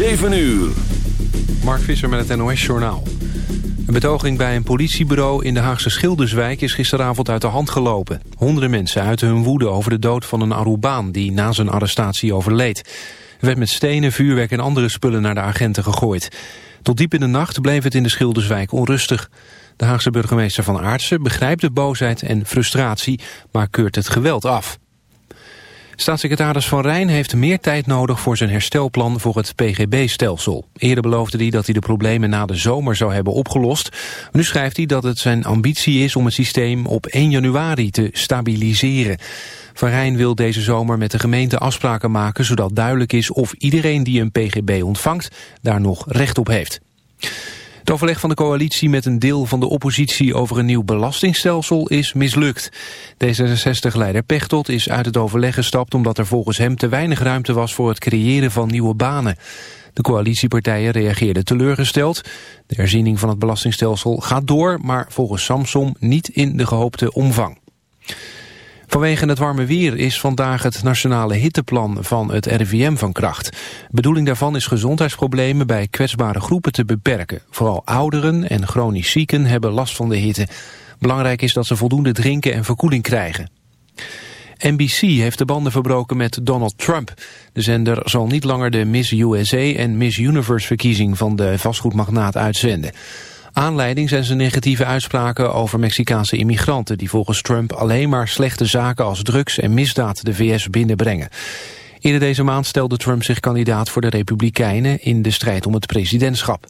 7 uur. Mark Visser met het NOS Journaal. Een betoging bij een politiebureau in de Haagse Schilderswijk is gisteravond uit de hand gelopen. Honderden mensen uiten hun woede over de dood van een Arubaan die na zijn arrestatie overleed. Er werd met stenen, vuurwerk en andere spullen naar de agenten gegooid. Tot diep in de nacht bleef het in de Schilderswijk onrustig. De Haagse burgemeester Van Aartsen begrijpt de boosheid en frustratie, maar keurt het geweld af. Staatssecretaris Van Rijn heeft meer tijd nodig voor zijn herstelplan voor het PGB-stelsel. Eerder beloofde hij dat hij de problemen na de zomer zou hebben opgelost. Nu schrijft hij dat het zijn ambitie is om het systeem op 1 januari te stabiliseren. Van Rijn wil deze zomer met de gemeente afspraken maken... zodat duidelijk is of iedereen die een PGB ontvangt daar nog recht op heeft. Het overleg van de coalitie met een deel van de oppositie over een nieuw belastingstelsel is mislukt. D66-leider Pechtold is uit het overleg gestapt omdat er volgens hem te weinig ruimte was voor het creëren van nieuwe banen. De coalitiepartijen reageerden teleurgesteld. De herziening van het belastingstelsel gaat door, maar volgens Samsom niet in de gehoopte omvang. Vanwege het warme weer is vandaag het nationale hitteplan van het RIVM van kracht. bedoeling daarvan is gezondheidsproblemen bij kwetsbare groepen te beperken. Vooral ouderen en chronisch zieken hebben last van de hitte. Belangrijk is dat ze voldoende drinken en verkoeling krijgen. NBC heeft de banden verbroken met Donald Trump. De zender zal niet langer de Miss USA en Miss Universe verkiezing van de vastgoedmagnaat uitzenden. Aanleiding zijn zijn negatieve uitspraken over Mexicaanse immigranten... die volgens Trump alleen maar slechte zaken als drugs en misdaad de VS binnenbrengen. Eerder deze maand stelde Trump zich kandidaat voor de Republikeinen... in de strijd om het presidentschap.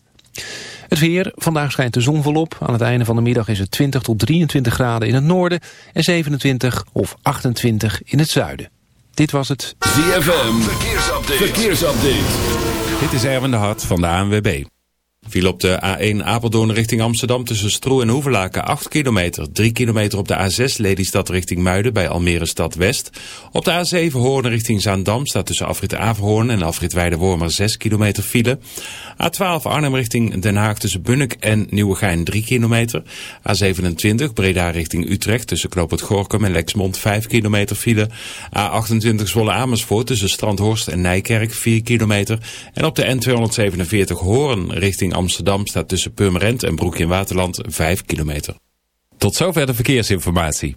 Het weer, vandaag schijnt de zon volop. Aan het einde van de middag is het 20 tot 23 graden in het noorden... en 27 of 28 in het zuiden. Dit was het ZFM Verkeersupdate. Verkeersupdate. Dit is Erwin de Hart van de ANWB. Viel op de A1 Apeldoorn richting Amsterdam tussen Stroe en Hoevelaken 8 kilometer. 3 kilometer op de A6 Lelystad richting Muiden bij Almere Stad West. Op de A7 Hoorn richting Zaandam staat tussen afrit Averhoorn en afrit Weidewormer 6 kilometer file. A12 Arnhem richting Den Haag tussen Bunnik en Nieuwegein 3 kilometer. A27 Breda richting Utrecht tussen Knoop Gorkum en Lexmond 5 kilometer file. A28 Zwolle Amersfoort tussen Strandhorst en Nijkerk 4 kilometer. En op de N247 Hoorn richting Amsterdam staat tussen Purmerend en Broek in Waterland 5 kilometer. Tot zover de verkeersinformatie.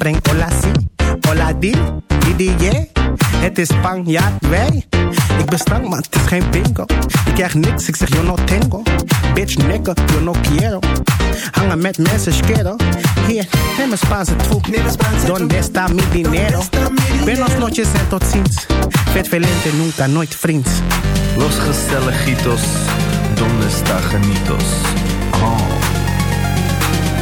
Preng, hola si. Hola di, di. Het is Spanjaard, wij. Ik ben stank, maar het is geen bingo. Ik krijg niks, ik zeg yo no tengo. Bitch, nigga, yo no quiero. Hangen met mensen, schero. Hier, neem een Spaanse troep. Donde está mi dinero? Buenos noches en tot ziens. Vet velente, nunca, nooit vriends. Los gezelligitos, donde está genitos? Oh.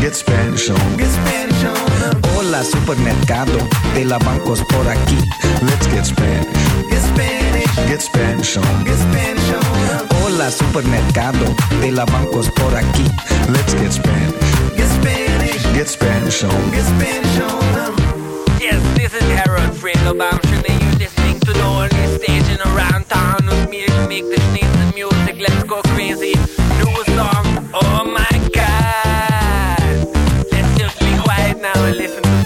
Get Spanish on. Get Spanish on. Hola, supermercado de la bancos por aquí. Let's get Spanish. Get Spanish. Get Spanish on. Get Spanish on. Hola, supermercado de la bancos por aquí. Let's get Spanish. Get Spanish. Get Spanish on. Get Spanish on. Yes, this is Harold Friedelbaum. Should they use this thing to the only staging around town with me to make the listen to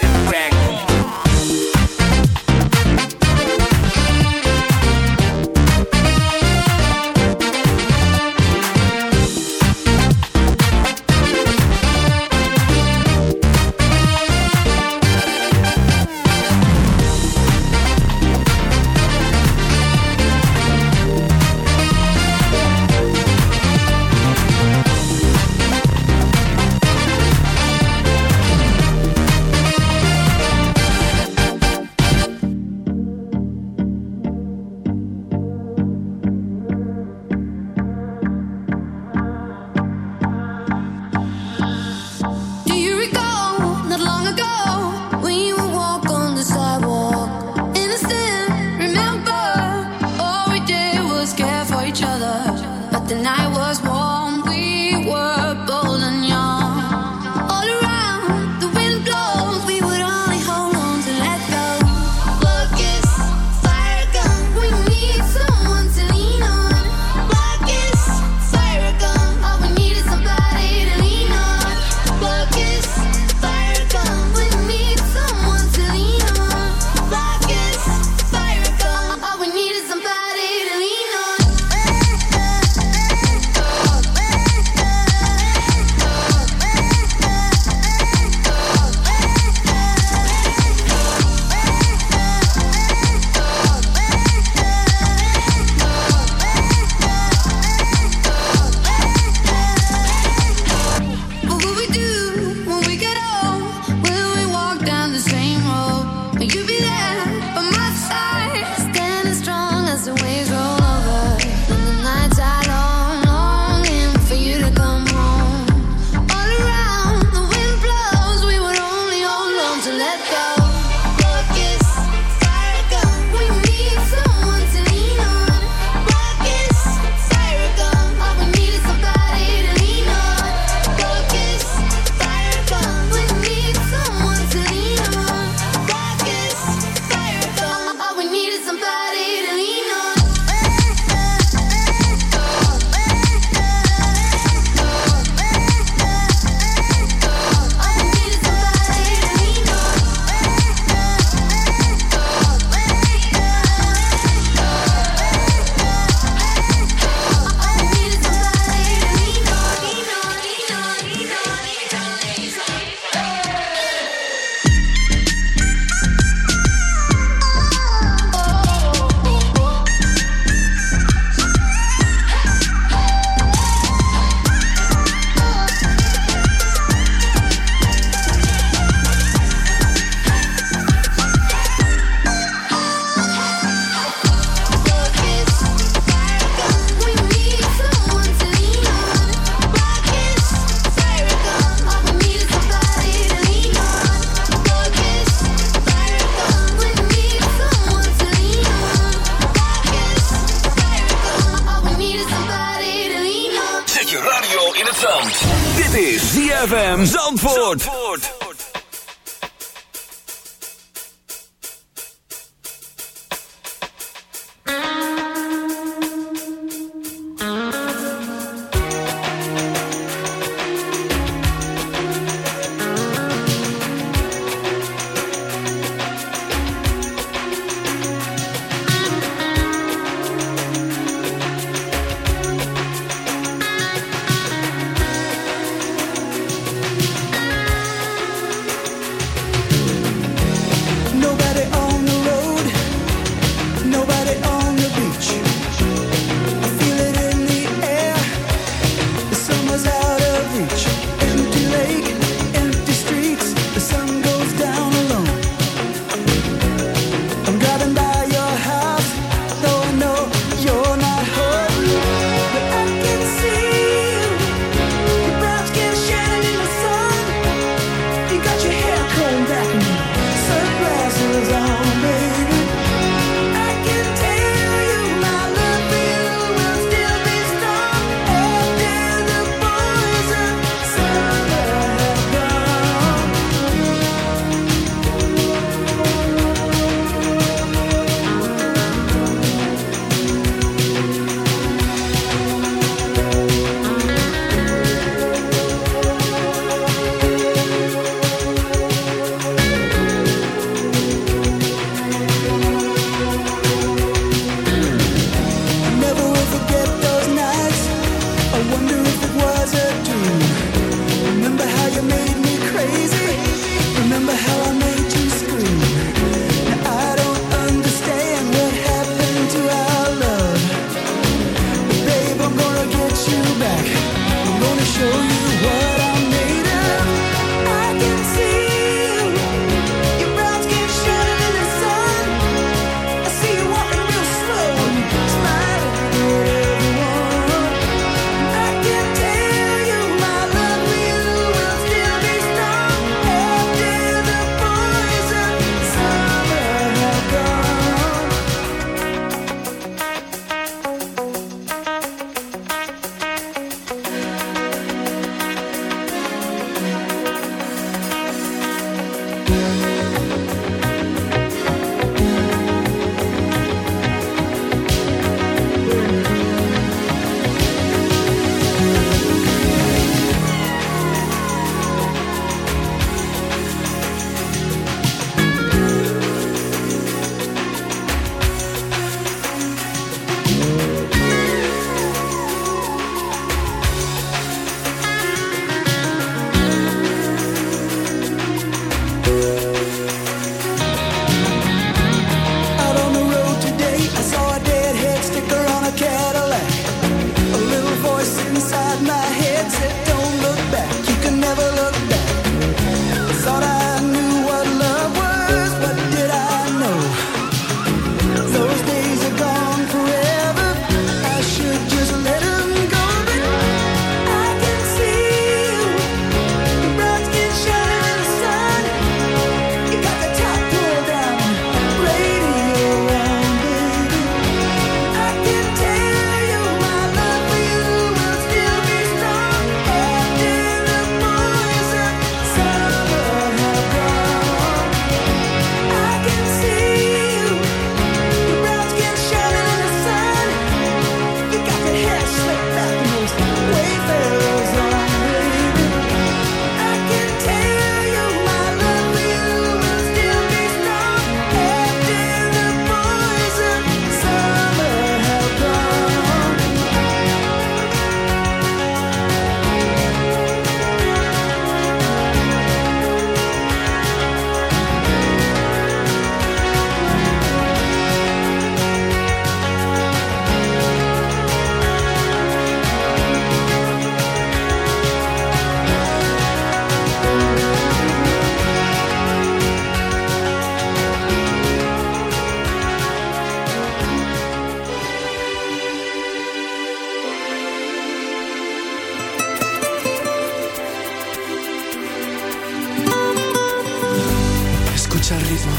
es el ritmo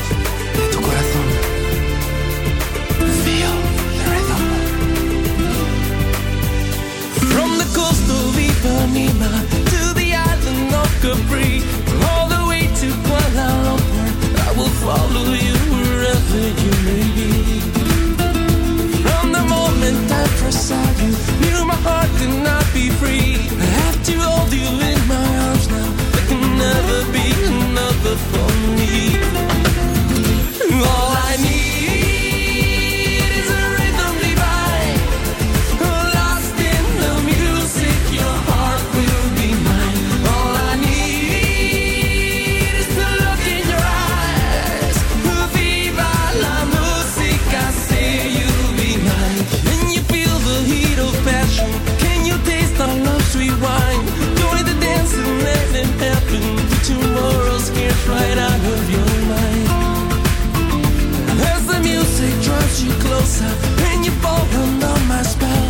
de tu corazón. Feel the rhythm. From the coast of Ipanema to the island of Capri, all the way to Kuala Lumpur, I will follow you wherever you may be. From the moment I first saw you, knew my heart could not be free. I have to hold you in my arms now. There can never be for me. closer and you fall under my spell.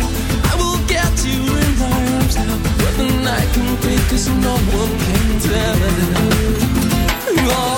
I will get you in my arms now. where the night can take, cause no one can tell. Oh.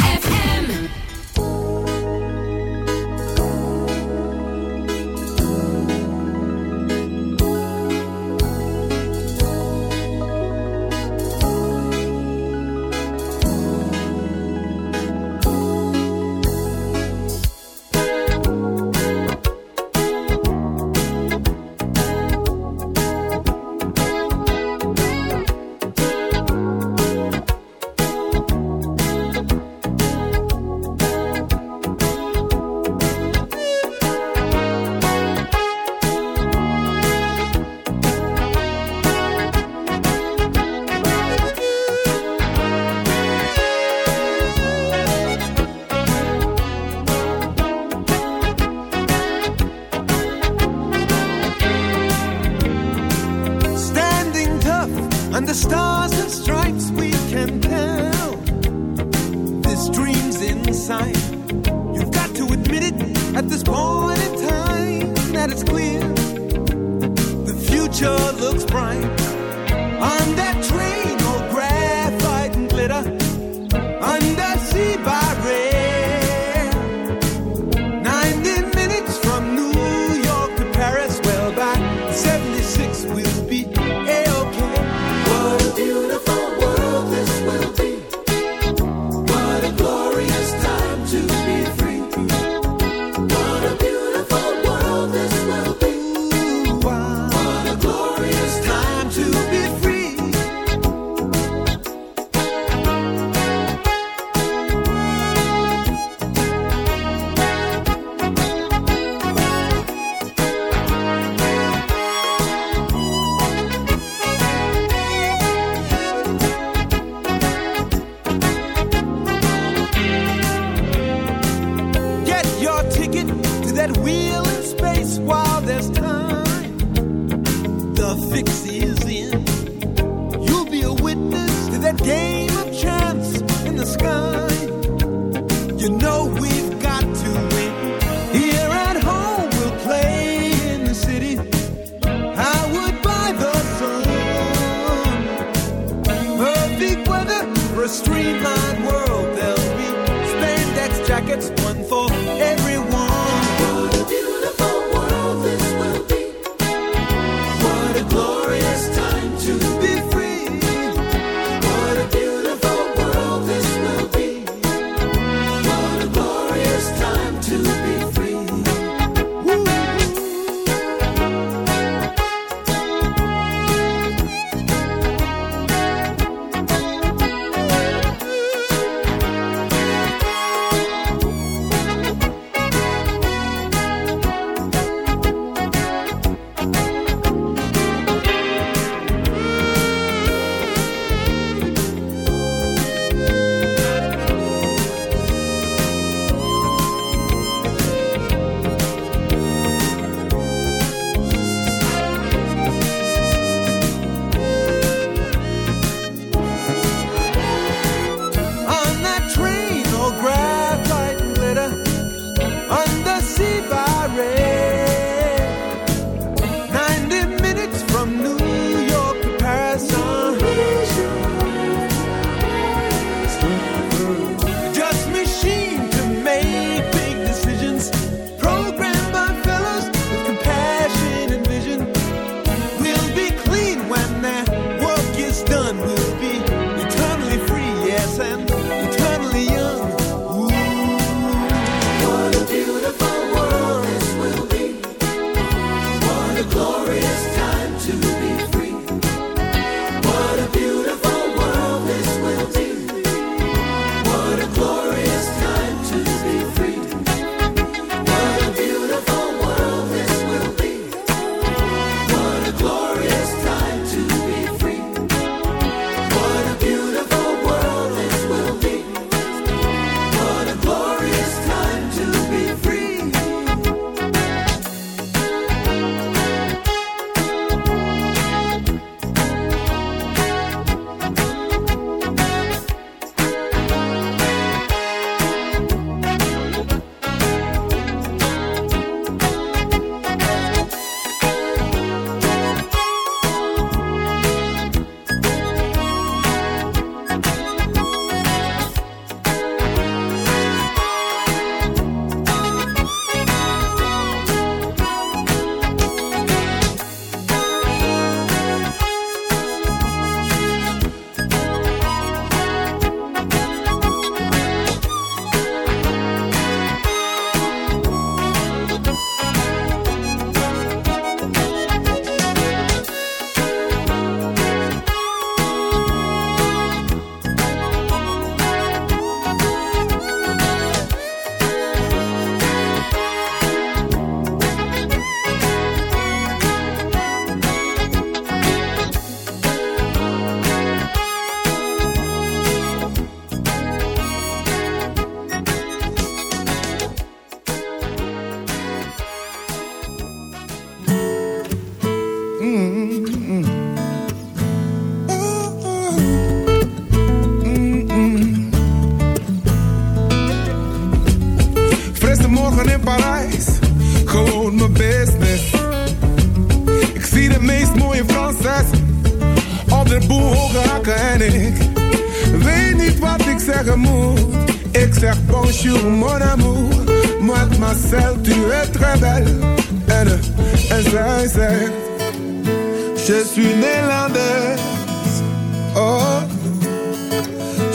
the stars and stripes we can tell this dream's inside. You've got to admit it at this point in time that it's clear. The future looks bright.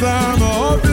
Samen op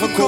difficult.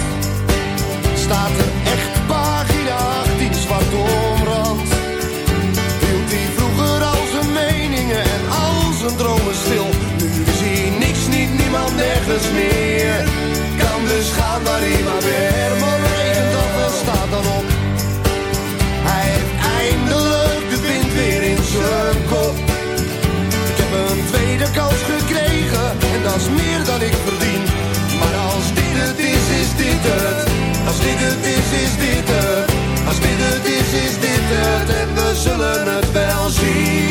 ik verdien. Maar als dit het is, is dit het. Als dit het is, is dit het. Als dit het is, is dit het. En we zullen het wel zien.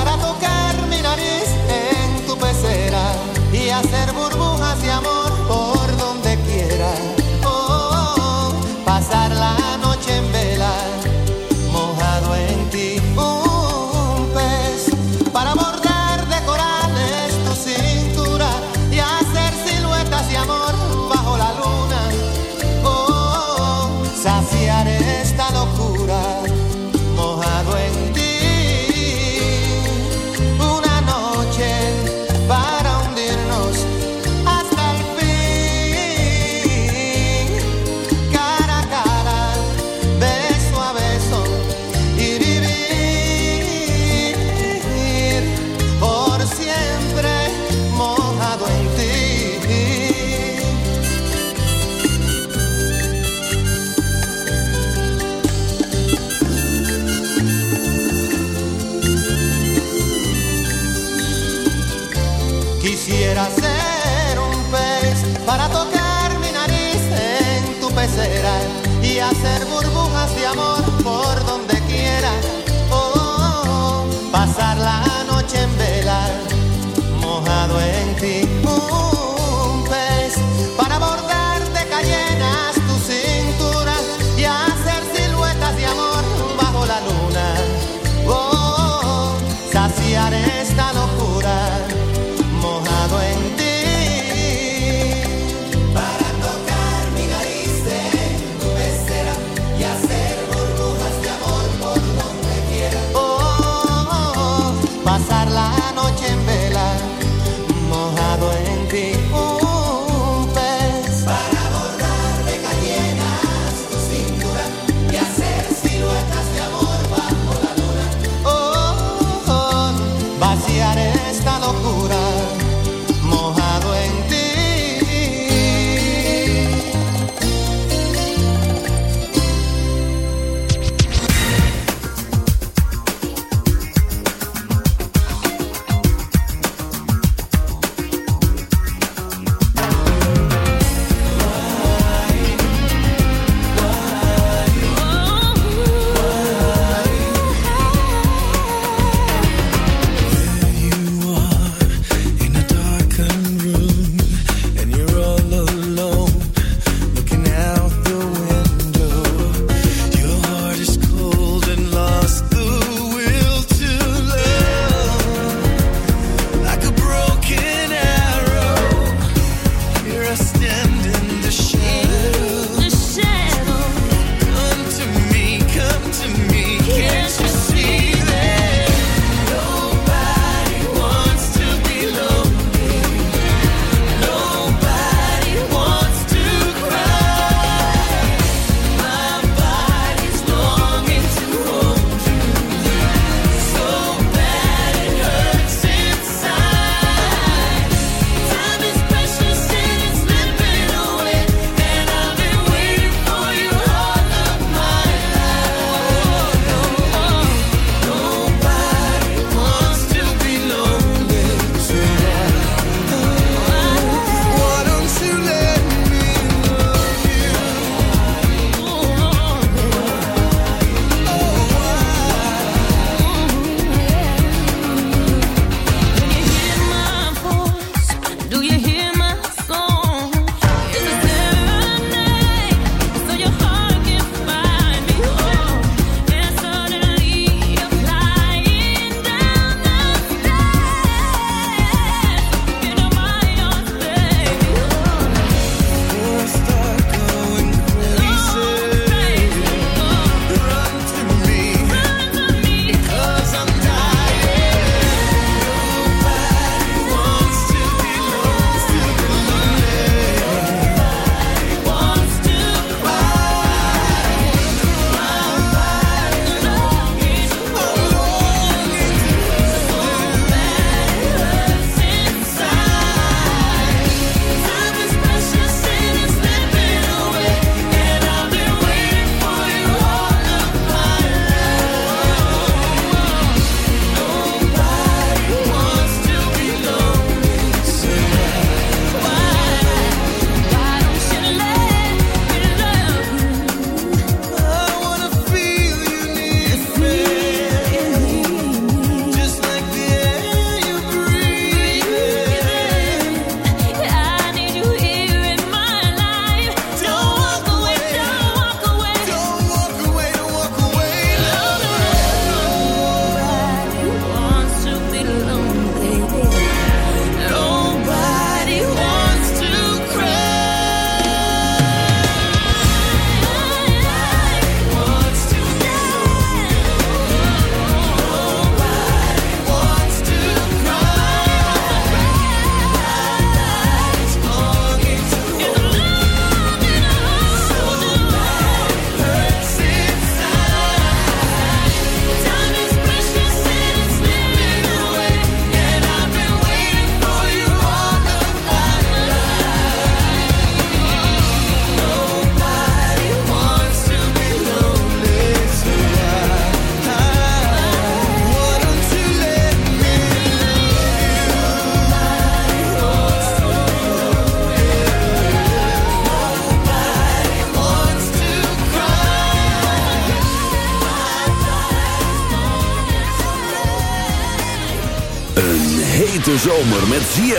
de amor.